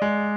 Bye.